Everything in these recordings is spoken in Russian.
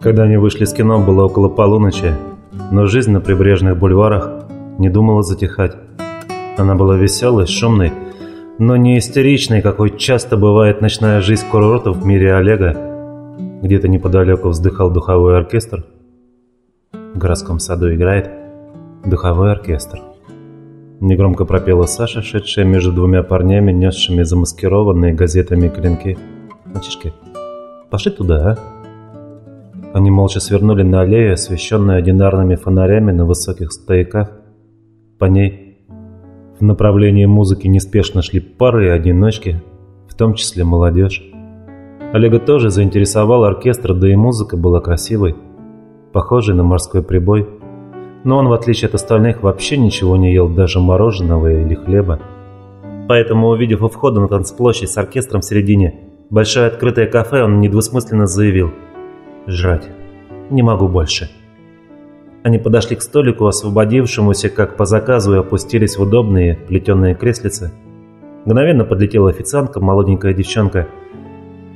Когда они вышли с кино, было около полуночи, но жизнь на прибрежных бульварах не думала затихать. Она была веселой, шумной, но не истеричной, какой часто бывает ночная жизнь курортов в мире Олега. Где-то неподалеку вздыхал духовой оркестр. В городском саду играет духовой оркестр. Негромко пропела Саша, шедшая между двумя парнями, несшими замаскированные газетами клинки. «Мальчишки, пошли туда, а?» Они молча свернули на аллею, освещенную одинарными фонарями на высоких стояках. По ней в направлении музыки неспешно шли пары и одиночки, в том числе молодежь. Олега тоже заинтересовал оркестр, да и музыка была красивой, похожей на морской прибой. Но он, в отличие от остальных, вообще ничего не ел, даже мороженого или хлеба. Поэтому, увидев у входа на танцплощадь с оркестром в середине большое открытое кафе, он недвусмысленно заявил – жрать. Не могу больше. Они подошли к столику, освободившемуся как по заказу, и опустились в удобные плетеные креслицы. Мгновенно подлетела официантка, молоденькая девчонка.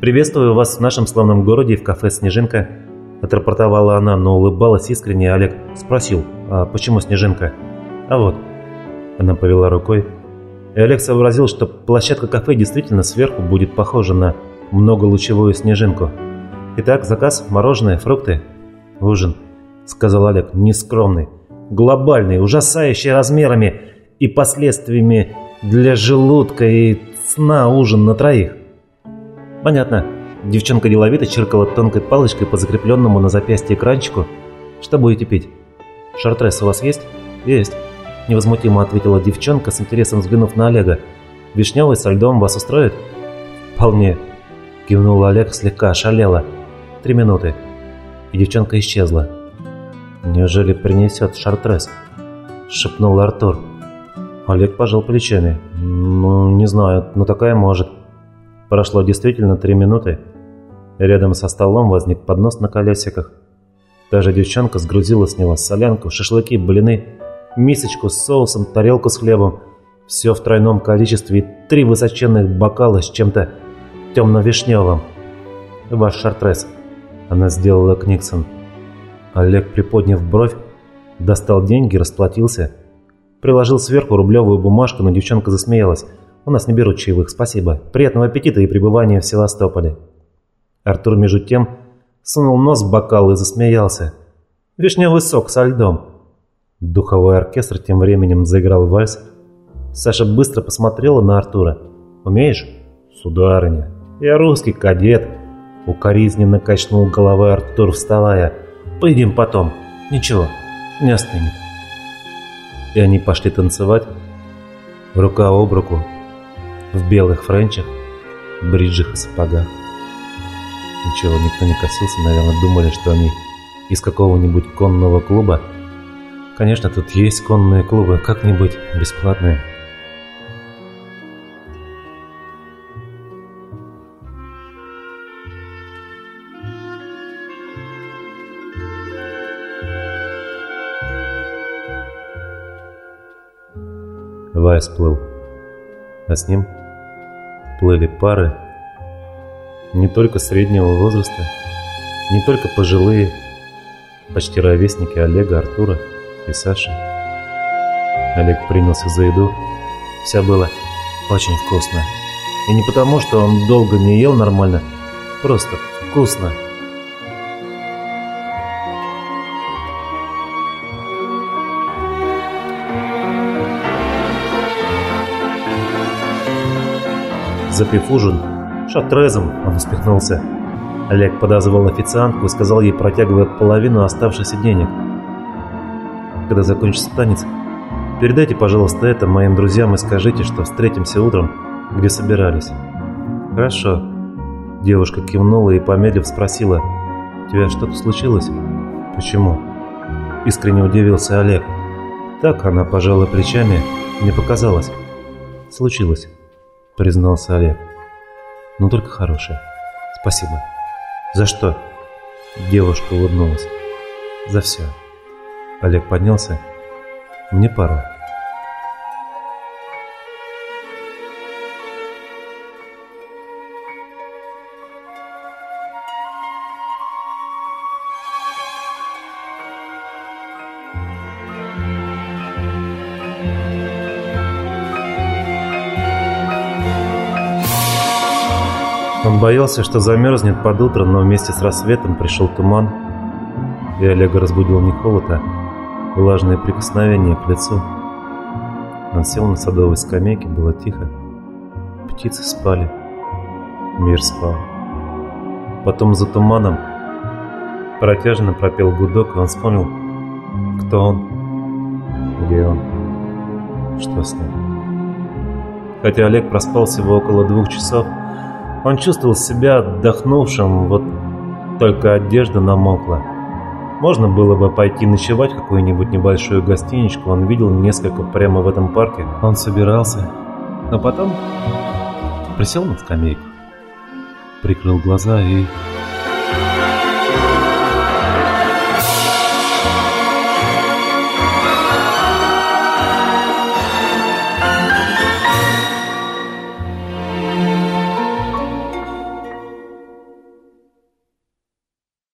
«Приветствую вас в нашем славном городе в кафе «Снежинка». Отрапортовала она, но улыбалась искренне. Олег спросил, а почему «Снежинка»? А вот. Она повела рукой. И Олег сообразил, что площадка кафе действительно сверху будет похожа на многолучевую снежинку. «Итак, заказ, мороженое, фрукты, ужин», — сказал Олег, нескромный, глобальный, ужасающий размерами и последствиями для желудка и сна ужин на троих. «Понятно». Девчонка деловито чиркала тонкой палочкой по закрепленному на запястье экранчику. «Что будете пить?» «Шартрес у вас есть?» «Есть», — невозмутимо ответила девчонка, с интересом взглянув на Олега. «Вишневый со льдом вас устроит?» «Вполне», — кивнул Олег, слегка ошалело. Три минуты. И девчонка исчезла. «Неужели принесет шартрес?» – шепнул Артур. Олег пожал плечами. «Ну, не знаю, но такая может». Прошло действительно три минуты. Рядом со столом возник поднос на колесиках. Та же девчонка сгрузила с него солянку, шашлыки, блины, мисочку с соусом, тарелку с хлебом. Все в тройном количестве и три высоченных бокала с чем-то темно-вишневым. «Ваш шартрес», она сделала Книксон. Олег, приподняв бровь, достал деньги, расплатился. Приложил сверху рублевую бумажку, но девчонка засмеялась. «У нас не берут чаевых, спасибо. Приятного аппетита и пребывания в Севастополе». Артур, между тем, сунул нос в бокал и засмеялся. «Вишневый сок со льдом». Духовой оркестр тем временем заиграл вальс. Саша быстро посмотрела на Артура. «Умеешь?» «Сударыня, я русский кадет». Укоризненно качнул головой Артур, вставая. «Поедим потом. Ничего, не остынет». И они пошли танцевать, рука об руку, в белых френчах, бриджах и сапогах. Ничего, никто не косился, наверное, думали, что они из какого-нибудь конного клуба. Конечно, тут есть конные клубы, как-нибудь бесплатные. Вайс плыл, а с ним плыли пары не только среднего возраста, не только пожилые, почти ровесники Олега, Артура и Саши. Олег принялся за еду. Все было очень вкусно. И не потому, что он долго не ел нормально, просто вкусно. Запив ужин, шатрезом, он успехнулся. Олег подозвал официантку и сказал ей, протягивая половину оставшихся денег. Когда закончится танец, передайте, пожалуйста, это моим друзьям и скажите, что встретимся утром, где собирались. Хорошо. Девушка кивнула и, помедлив, спросила, «У тебя что-то случилось?» «Почему?» Искренне удивился Олег. Так она пожала плечами, мне показалось. Случилось признался Олег. «Ну только хорошее. Спасибо». «За что?» Девушка улыбнулась. «За все». Олег поднялся. «Мне пора». Он боялся, что замерзнет под утро, но вместе с рассветом пришел туман, и Олега разбудил не холод, а влажное прикосновение к лицу. Он сел на садовой скамейке, было тихо. Птицы спали, мир спал. Потом за туманом протяжно пропел гудок, и он вспомнил, кто он, где он, что с ним. Хотя Олег проспал всего около двух часов, он чувствовал себя отдохнувшим, вот только одежда намокла. Можно было бы пойти ночевать в какую-нибудь небольшую гостиничку, он видел несколько прямо в этом парке. Он собирался, но потом присел на скамейку, прикрыл глаза и